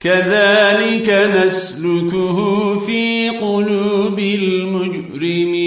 كذلك نسلكه في قلوب المجرمين.